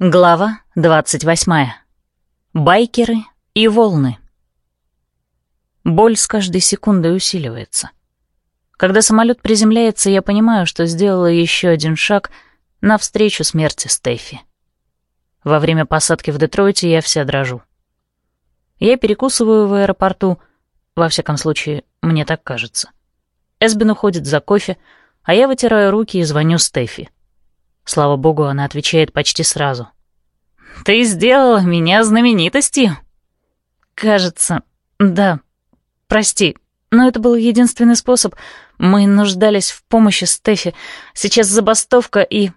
Глава 28. Байкеры и волны. Боль с каждой секундой усиливается. Когда самолет приземляется, я понимаю, что сделала еще один шаг навстречу смерти Стефи. Во время посадки в Детройте я вся дрожу. Я перекусываю в аэропорту, во всяком случае, мне так кажется. Эсбин уходит за кофе, а я вытираю руки и звоню Стефи. Слава богу, она отвечает почти сразу. «Ты сделала меня знаменитостью?» «Кажется, да. Прости, но это был единственный способ. Мы нуждались в помощи Стефи. Сейчас забастовка и...»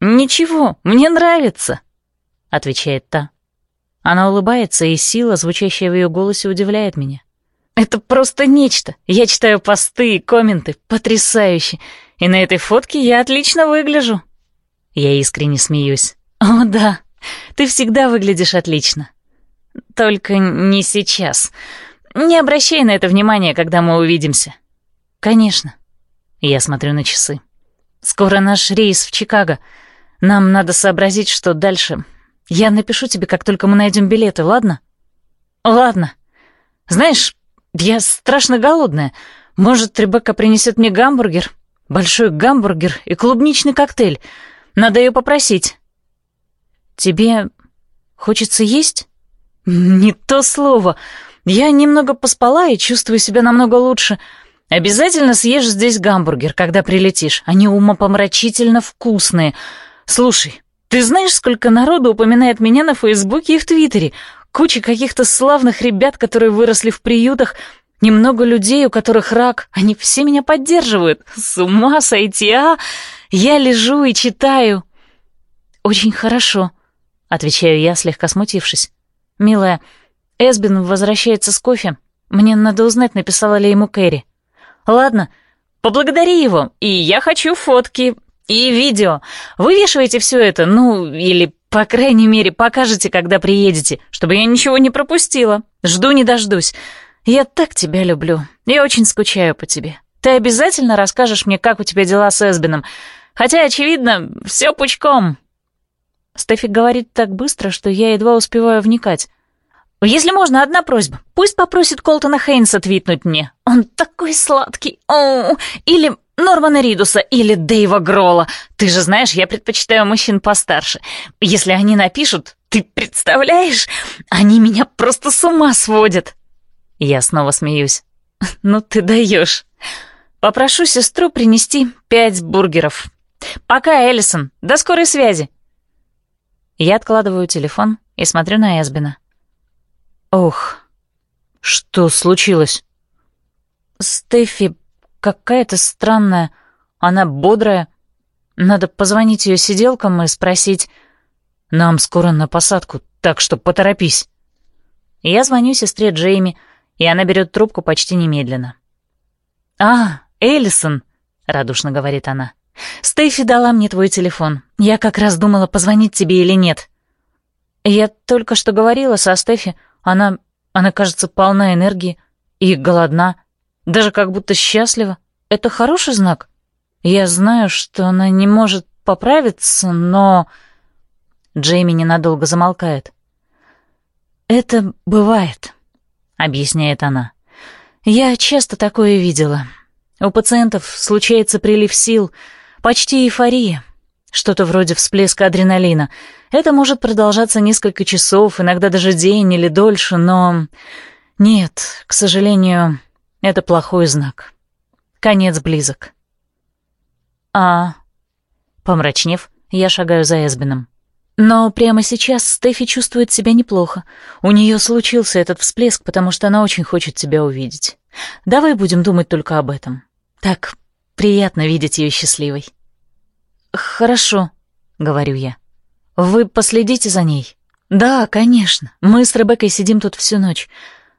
«Ничего, мне нравится», — отвечает та. Она улыбается, и сила, звучащая в ее голосе, удивляет меня. «Это просто нечто. Я читаю посты и комменты. Потрясающе. И на этой фотке я отлично выгляжу». Я искренне смеюсь. «О, да, ты всегда выглядишь отлично. Только не сейчас. Не обращай на это внимания, когда мы увидимся». «Конечно». Я смотрю на часы. «Скоро наш рейс в Чикаго. Нам надо сообразить, что дальше. Я напишу тебе, как только мы найдем билеты, ладно?» «Ладно. Знаешь, я страшно голодная. Может, Ребекка принесет мне гамбургер? Большой гамбургер и клубничный коктейль. Надо ее попросить. Тебе хочется есть? Не то слово. Я немного поспала и чувствую себя намного лучше. Обязательно съешь здесь гамбургер, когда прилетишь. Они умопомрачительно вкусные. Слушай, ты знаешь, сколько народу упоминает меня на Фейсбуке и в Твиттере? Куча каких-то славных ребят, которые выросли в приютах, немного людей, у которых рак. Они все меня поддерживают. С ума сойти, а? Я лежу и читаю. Очень хорошо, отвечаю я, слегка смутившись. Милая, Эсбин возвращается с кофе. Мне надо узнать, написала ли ему Кэрри. Ладно, поблагодари его, и я хочу фотки и видео. Вывешивайте все это, ну, или, по крайней мере, покажете, когда приедете, чтобы я ничего не пропустила. Жду не дождусь. Я так тебя люблю. Я очень скучаю по тебе. Ты обязательно расскажешь мне, как у тебя дела с Эсбином. Хотя, очевидно, все пучком». Стефи говорит так быстро, что я едва успеваю вникать. «Если можно, одна просьба. Пусть попросит Колтона Хейнса твитнуть мне. Он такой сладкий. О, или Нормана Ридуса, или Дэйва Гролла. Ты же знаешь, я предпочитаю мужчин постарше. Если они напишут, ты представляешь? Они меня просто с ума сводят». Я снова смеюсь. «Ну ты даешь. Попрошу сестру принести пять бургеров». «Пока, Эллисон. До скорой связи». Я откладываю телефон и смотрю на Эсбина. «Ох, что случилось?» «Стефи какая-то странная. Она бодрая. Надо позвонить ее сиделкам и спросить. Нам скоро на посадку, так что поторопись». Я звоню сестре Джейми, и она берет трубку почти немедленно. «А, Эллисон», — радушно говорит она. «Стефи дала мне твой телефон. Я как раз думала, позвонить тебе или нет». «Я только что говорила со Стефи. Она... она, кажется, полна энергии и голодна. Даже как будто счастлива. Это хороший знак? Я знаю, что она не может поправиться, но...» Джейми ненадолго замолкает. «Это бывает», — объясняет она. «Я часто такое видела. У пациентов случается прилив сил, Почти эйфория. Что-то вроде всплеска адреналина. Это может продолжаться несколько часов, иногда даже день или дольше, но... Нет, к сожалению, это плохой знак. Конец близок. А... Помрачнев, я шагаю за Эсбином. Но прямо сейчас Стефи чувствует себя неплохо. У нее случился этот всплеск, потому что она очень хочет тебя увидеть. Давай будем думать только об этом. Так Приятно видеть ее счастливой. «Хорошо», — говорю я. «Вы последите за ней?» «Да, конечно. Мы с Ребеккой сидим тут всю ночь.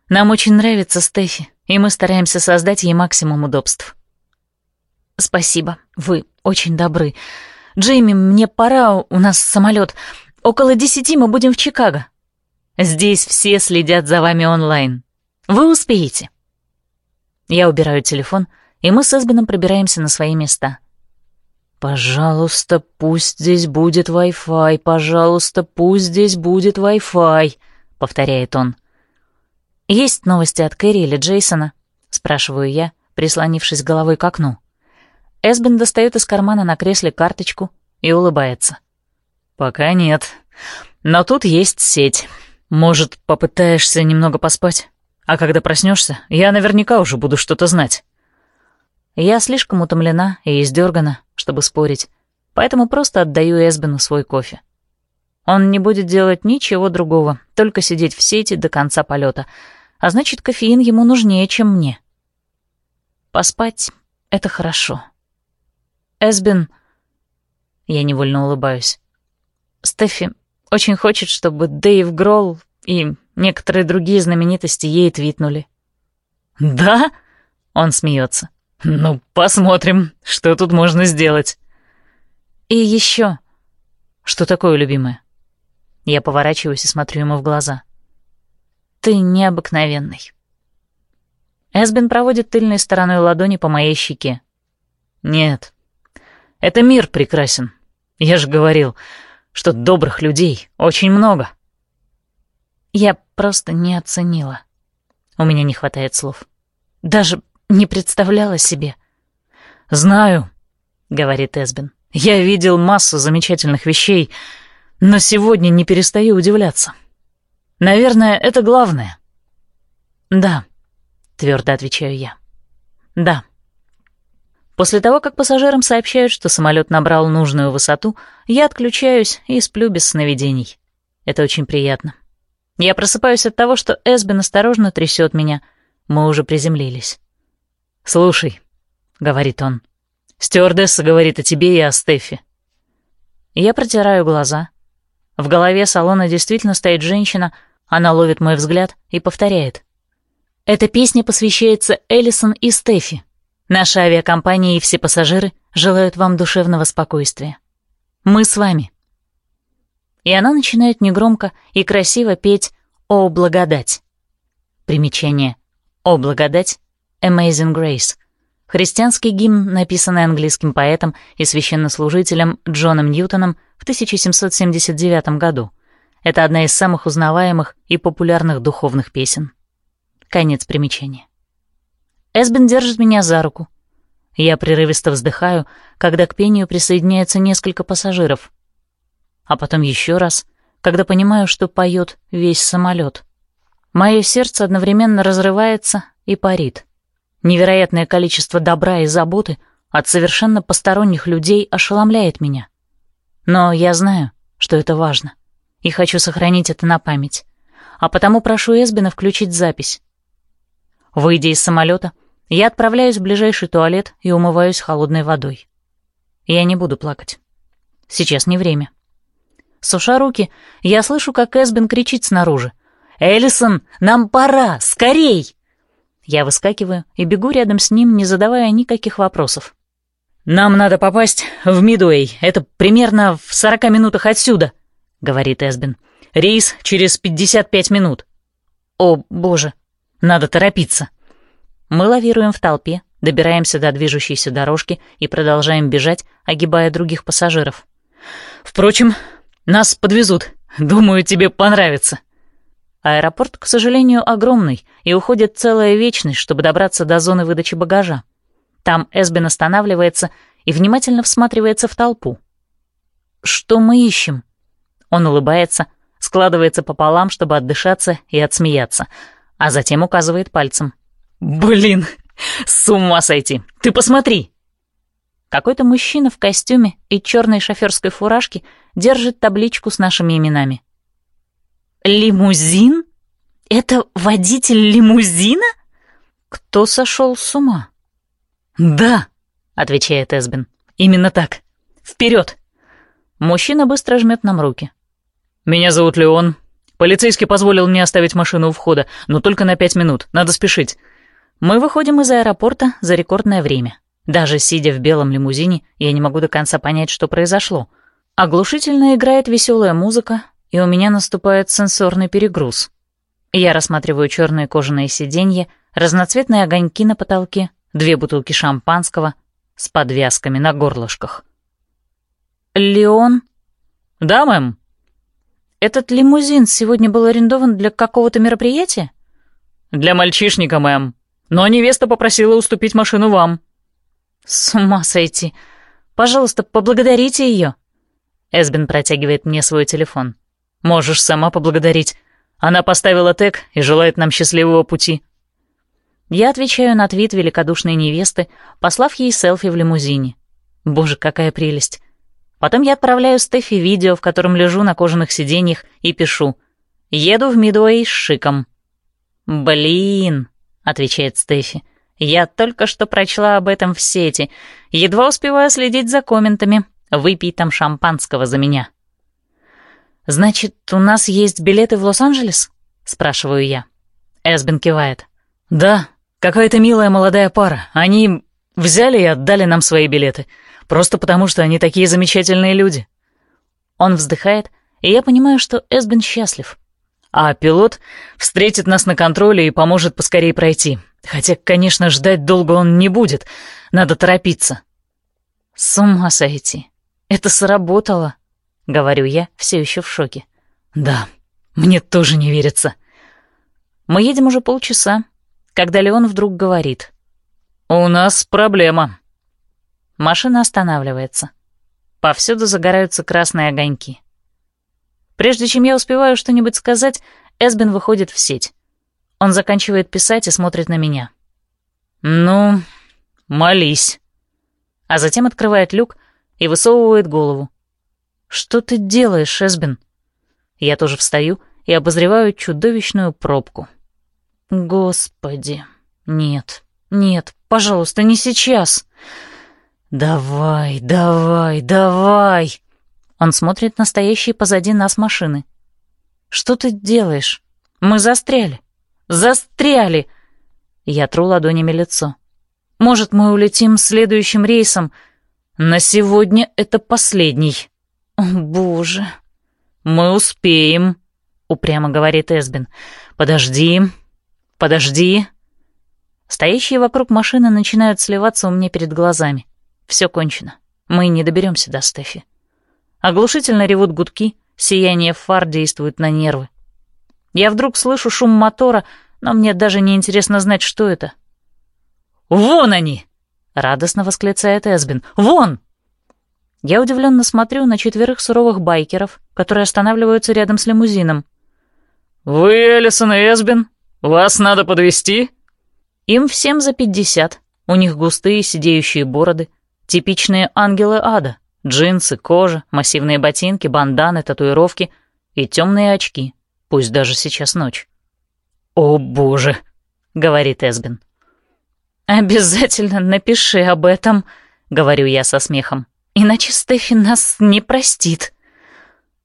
Нам очень нравится Стефи, и мы стараемся создать ей максимум удобств». «Спасибо. Вы очень добры. Джейми, мне пора, у нас самолет. Около десяти мы будем в Чикаго. Здесь все следят за вами онлайн. Вы успеете». Я убираю телефон — и мы с Эсбином пробираемся на свои места. «Пожалуйста, пусть здесь будет Wi-Fi, пожалуйста, пусть здесь будет Wi-Fi», — повторяет он. «Есть новости от Кэрри или Джейсона?» — спрашиваю я, прислонившись головой к окну. Эсбин достает из кармана на кресле карточку и улыбается. «Пока нет. Но тут есть сеть. Может, попытаешься немного поспать? А когда проснешься, я наверняка уже буду что-то знать». Я слишком утомлена и издергана, чтобы спорить, поэтому просто отдаю Эсбину свой кофе. Он не будет делать ничего другого, только сидеть в сети до конца полета, а значит, кофеин ему нужнее, чем мне. Поспать — это хорошо. Эсбин... Я невольно улыбаюсь. Стефи очень хочет, чтобы Дэйв Гролл и некоторые другие знаменитости ей твитнули. «Да?» — он смеется. «Ну, посмотрим, что тут можно сделать». «И еще...» «Что такое, любимая?» Я поворачиваюсь и смотрю ему в глаза. «Ты необыкновенный». Эсбин проводит тыльной стороной ладони по моей щеке. «Нет, это мир прекрасен. Я же говорил, что добрых людей очень много». Я просто не оценила. У меня не хватает слов. Даже не представляла себе. «Знаю», — говорит Эсбин. «Я видел массу замечательных вещей, но сегодня не перестаю удивляться. Наверное, это главное». «Да», — твердо отвечаю я. «Да». После того, как пассажирам сообщают, что самолет набрал нужную высоту, я отключаюсь и сплю без сновидений. Это очень приятно. Я просыпаюсь от того, что Эсбин осторожно трясет меня. Мы уже приземлились. «Слушай», — говорит он, — «стюардесса говорит о тебе и о Стефе». Я протираю глаза. В голове салона действительно стоит женщина, она ловит мой взгляд и повторяет. Эта песня посвящается Эллисон и Стефи. Наша авиакомпания и все пассажиры желают вам душевного спокойствия. Мы с вами. И она начинает негромко и красиво петь «О, благодать». Примечание «О, благодать» Amazing Grace. Христианский гимн, написанный английским поэтом и священнослужителем Джоном Ньютоном в 1779 году. Это одна из самых узнаваемых и популярных духовных песен. Конец примечания. Эсбин держит меня за руку. Я прерывисто вздыхаю, когда к пению присоединяется несколько пассажиров. А потом еще раз, когда понимаю, что поет весь самолет. Мое сердце одновременно разрывается и парит. Невероятное количество добра и заботы от совершенно посторонних людей ошеломляет меня. Но я знаю, что это важно, и хочу сохранить это на память. А потому прошу Эсбина включить запись. Выйдя из самолета, я отправляюсь в ближайший туалет и умываюсь холодной водой. Я не буду плакать. Сейчас не время. Суша руки, я слышу, как Эсбин кричит снаружи. «Эллисон, нам пора! Скорей!» Я выскакиваю и бегу рядом с ним, не задавая никаких вопросов. «Нам надо попасть в Мидуэй. Это примерно в сорока минутах отсюда», — говорит Эсбин. «Рейс через пятьдесят пять минут». «О, боже, надо торопиться». Мы лавируем в толпе, добираемся до движущейся дорожки и продолжаем бежать, огибая других пассажиров. «Впрочем, нас подвезут. Думаю, тебе понравится». Аэропорт, к сожалению, огромный, и уходит целая вечность, чтобы добраться до зоны выдачи багажа. Там Эсбин останавливается и внимательно всматривается в толпу. «Что мы ищем?» Он улыбается, складывается пополам, чтобы отдышаться и отсмеяться, а затем указывает пальцем. «Блин, с ума сойти! Ты посмотри!» Какой-то мужчина в костюме и черной шоферской фуражке держит табличку с нашими именами. «Лимузин? Это водитель лимузина? Кто сошел с ума?» «Да», — отвечает Эсбин, — «именно так. Вперед!» Мужчина быстро жмет нам руки. «Меня зовут Леон. Полицейский позволил мне оставить машину у входа, но только на пять минут. Надо спешить». Мы выходим из аэропорта за рекордное время. Даже сидя в белом лимузине, я не могу до конца понять, что произошло. Оглушительно играет веселая музыка, и у меня наступает сенсорный перегруз. Я рассматриваю черные кожаные сиденья, разноцветные огоньки на потолке, две бутылки шампанского с подвязками на горлышках. Леон?» «Да, мэм». «Этот лимузин сегодня был арендован для какого-то мероприятия?» «Для мальчишника, мэм. Но невеста попросила уступить машину вам». «С ума сойти. Пожалуйста, поблагодарите ее». Эсбин протягивает мне свой телефон. «Можешь сама поблагодарить. Она поставила тег и желает нам счастливого пути». Я отвечаю на твит великодушной невесты, послав ей селфи в лимузине. Боже, какая прелесть. Потом я отправляю Стефи видео, в котором лежу на кожаных сиденьях, и пишу «Еду в Мидуэй с шиком». «Блин», — отвечает Стефи, — «я только что прочла об этом в сети. Едва успеваю следить за комментами. Выпей там шампанского за меня». «Значит, у нас есть билеты в Лос-Анджелес?» — спрашиваю я. Эсбин кивает. «Да, какая-то милая молодая пара. Они взяли и отдали нам свои билеты. Просто потому, что они такие замечательные люди». Он вздыхает, и я понимаю, что Эсбин счастлив. А пилот встретит нас на контроле и поможет поскорее пройти. Хотя, конечно, ждать долго он не будет. Надо торопиться. С ума сойти. Это сработало говорю я, все еще в шоке. Да, мне тоже не верится. Мы едем уже полчаса, когда Леон вдруг говорит. «У нас проблема». Машина останавливается. Повсюду загораются красные огоньки. Прежде чем я успеваю что-нибудь сказать, Эсбин выходит в сеть. Он заканчивает писать и смотрит на меня. «Ну, молись». А затем открывает люк и высовывает голову. «Что ты делаешь, Эсбин?» Я тоже встаю и обозреваю чудовищную пробку. «Господи, нет, нет, пожалуйста, не сейчас!» «Давай, давай, давай!» Он смотрит на стоящие позади нас машины. «Что ты делаешь? Мы застряли! Застряли!» Я тру ладонями лицо. «Может, мы улетим следующим рейсом? На сегодня это последний!» «О, боже!» «Мы успеем», — упрямо говорит Эсбин. «Подожди, подожди». Стоящие вокруг машины начинают сливаться у меня перед глазами. Все кончено. Мы не доберемся до Стефи. Оглушительно ревут гудки, сияние фар действует на нервы. Я вдруг слышу шум мотора, но мне даже не интересно знать, что это. «Вон они!» — радостно восклицает Эсбин. «Вон!» Я удивленно смотрю на четверых суровых байкеров, которые останавливаются рядом с лимузином. «Вы Элисон и Эсбин? Вас надо подвести? Им всем за пятьдесят. У них густые сидеющие бороды, типичные ангелы ада, джинсы, кожа, массивные ботинки, банданы, татуировки и темные очки, пусть даже сейчас ночь. «О, боже!» — говорит Эсбин. «Обязательно напиши об этом», — говорю я со смехом. Иначе Стефи нас не простит.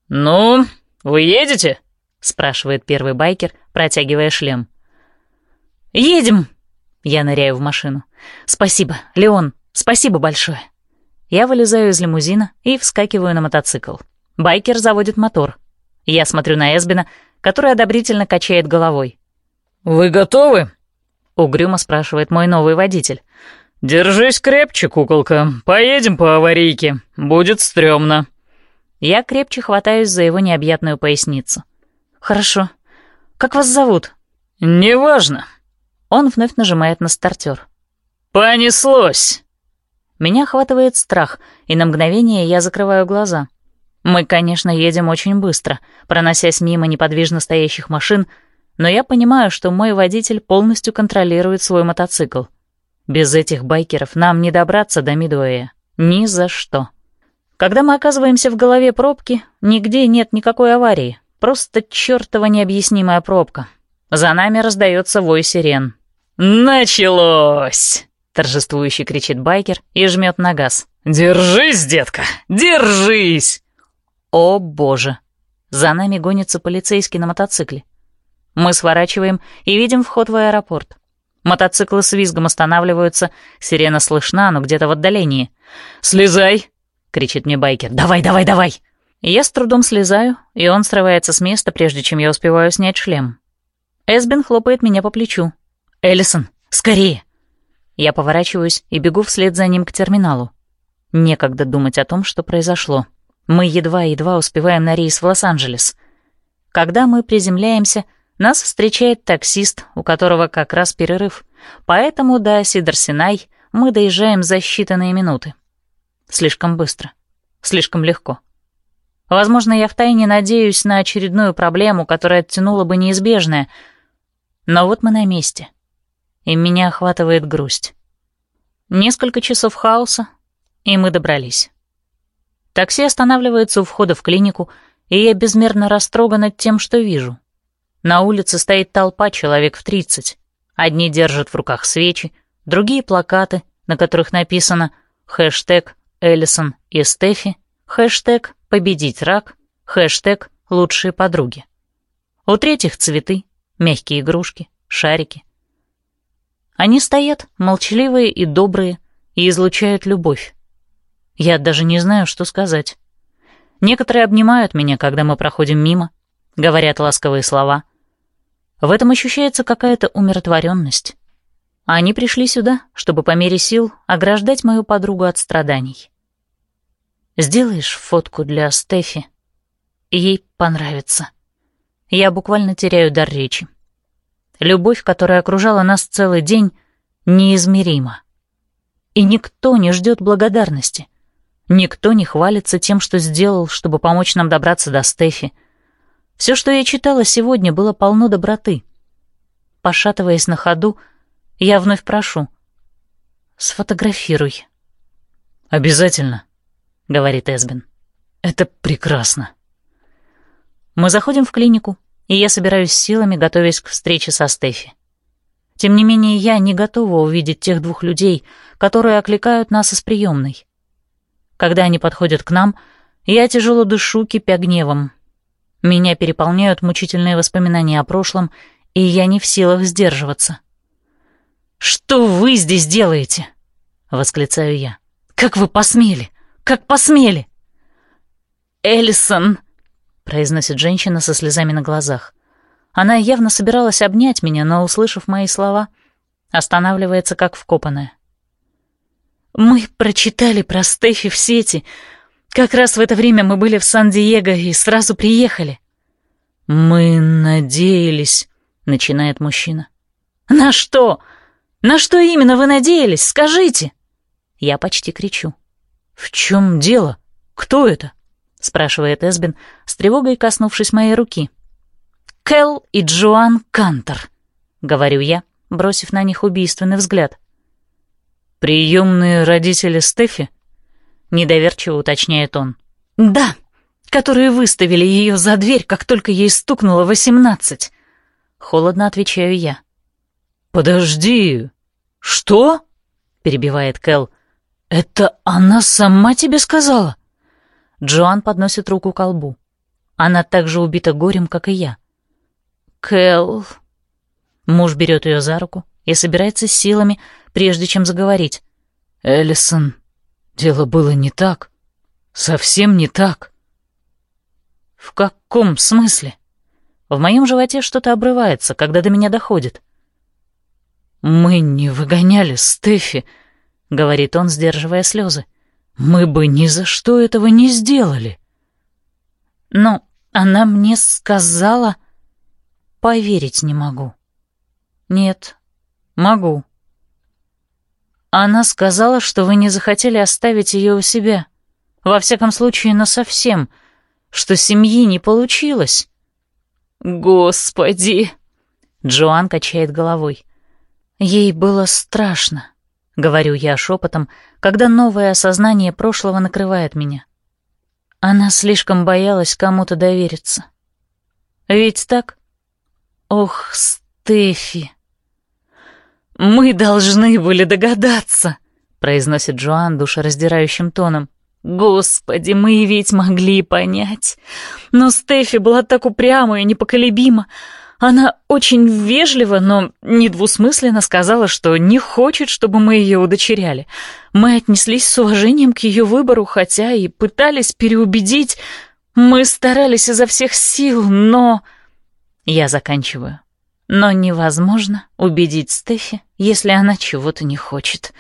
«Ну, вы едете?» — спрашивает первый байкер, протягивая шлем. «Едем!» Я ныряю в машину. «Спасибо, Леон, спасибо большое!» Я вылезаю из лимузина и вскакиваю на мотоцикл. Байкер заводит мотор. Я смотрю на Эсбина, который одобрительно качает головой. «Вы готовы?» — угрюмо спрашивает мой новый водитель. «Держись крепче, куколка. Поедем по аварийке. Будет стрёмно». Я крепче хватаюсь за его необъятную поясницу. «Хорошо. Как вас зовут?» «Неважно». Он вновь нажимает на стартер. «Понеслось!» Меня охватывает страх, и на мгновение я закрываю глаза. Мы, конечно, едем очень быстро, проносясь мимо неподвижно стоящих машин, но я понимаю, что мой водитель полностью контролирует свой мотоцикл. Без этих байкеров нам не добраться до Мидуэя. Ни за что. Когда мы оказываемся в голове пробки, нигде нет никакой аварии. Просто чертова необъяснимая пробка. За нами раздается вой сирен. «Началось!» — торжествующе кричит байкер и жмет на газ. «Держись, детка! Держись!» О, боже! За нами гонится полицейский на мотоцикле. Мы сворачиваем и видим вход в аэропорт. Мотоциклы с визгом останавливаются, сирена слышна, но где-то в отдалении. «Слезай!» — кричит мне байкер. «Давай, давай, давай!» Я с трудом слезаю, и он срывается с места, прежде чем я успеваю снять шлем. Эсбин хлопает меня по плечу. «Эллисон, скорее!» Я поворачиваюсь и бегу вслед за ним к терминалу. Некогда думать о том, что произошло. Мы едва-едва успеваем на рейс в Лос-Анджелес. Когда мы приземляемся, нас встречает таксист, у которого как раз перерыв, поэтому до Сидор-Синай мы доезжаем за считанные минуты. Слишком быстро, слишком легко. Возможно, я втайне надеюсь на очередную проблему, которая оттянула бы неизбежное. Но вот мы на месте, и меня охватывает грусть. Несколько часов хаоса, и мы добрались. Такси останавливается у входа в клинику, и я безмерно растрогана тем, что вижу. На улице стоит толпа человек в тридцать. Одни держат в руках свечи, другие — плакаты, на которых написано хэштег «Эллисон и Стефи», хэштег «Победить рак», хэштег «Лучшие подруги». У третьих цветы, мягкие игрушки, шарики. Они стоят, молчаливые и добрые, и излучают любовь. Я даже не знаю, что сказать. Некоторые обнимают меня, когда мы проходим мимо, говорят ласковые слова. В этом ощущается какая-то умиротворенность. Они пришли сюда, чтобы по мере сил ограждать мою подругу от страданий. Сделаешь фотку для Стефи, ей понравится. Я буквально теряю дар речи. Любовь, которая окружала нас целый день, неизмерима. И никто не ждет благодарности. Никто не хвалится тем, что сделал, чтобы помочь нам добраться до Стефи. Все, что я читала сегодня, было полно доброты. Пошатываясь на ходу, я вновь прошу. «Сфотографируй». «Обязательно», — говорит Эсбин. «Это прекрасно». Мы заходим в клинику, и я собираюсь силами, готовясь к встрече со Стефи. Тем не менее, я не готова увидеть тех двух людей, которые окликают нас из приемной. Когда они подходят к нам, я тяжело дышу, кипя гневом. Меня переполняют мучительные воспоминания о прошлом, и я не в силах сдерживаться. «Что вы здесь делаете?» — восклицаю я. «Как вы посмели? Как посмели?» «Эллисон!» — произносит женщина со слезами на глазах. Она явно собиралась обнять меня, но, услышав мои слова, останавливается как вкопанная. «Мы прочитали про Стефи в сети. Как раз в это время мы были в Сан-Диего и сразу приехали». «Мы надеялись», — начинает мужчина. «На что? На что именно вы надеялись? Скажите!» Я почти кричу. «В чем дело? Кто это?» — спрашивает Эсбин, с тревогой коснувшись моей руки. «Кэл и Джоан Кантер», — говорю я, бросив на них убийственный взгляд. «Приемные родители Стефи?» — недоверчиво уточняет он. «Да, которые выставили ее за дверь, как только ей стукнуло восемнадцать», — холодно отвечаю я. «Подожди, что?» — перебивает Кэл. «Это она сама тебе сказала?» Джоан подносит руку к колбу. Она так же убита горем, как и я. «Кэл...» Муж берет ее за руку и собирается силами, прежде чем заговорить. «Эллисон, дело было не так. Совсем не так». «В каком смысле?» В моем животе что-то обрывается, когда до меня доходит. «Мы не выгоняли Стефи», — говорит он, сдерживая слезы. Мы бы ни за что этого не сделали. Но она мне сказала... Поверить не могу. Нет, могу. Она сказала, что вы не захотели оставить ее у себя. Во всяком случае, насовсем. Что семьи не получилось. Господи! Джоан качает головой. Ей было страшно. — говорю я шепотом, когда новое осознание прошлого накрывает меня. Она слишком боялась кому-то довериться. Ведь так? Ох, Стефи! «Мы должны были догадаться», — произносит Джоан душераздирающим тоном. «Господи, мы ведь могли понять. Но Стефи была так упряма и непоколебима. Она очень вежливо, но недвусмысленно сказала, что не хочет, чтобы мы ее удочеряли. Мы отнеслись с уважением к ее выбору, хотя и пытались переубедить. Мы старались изо всех сил, но... Я заканчиваю. Но невозможно убедить Стефи, если она чего-то не хочет.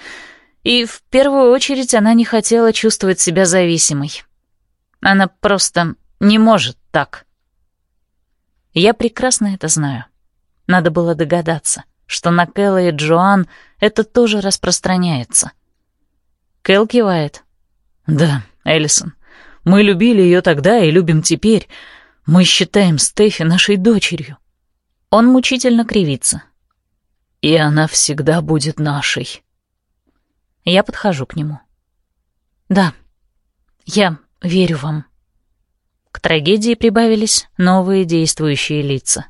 И в первую очередь она не хотела чувствовать себя зависимой. Она просто не может так. Я прекрасно это знаю. Надо было догадаться, что на Кэлла и Джоан это тоже распространяется. Кэл кивает. «Да, Эллисон, мы любили ее тогда и любим теперь. Мы считаем Стефи нашей дочерью». Он мучительно кривится. «И она всегда будет нашей». Я подхожу к нему. «Да, я верю вам». К трагедии прибавились новые действующие лица.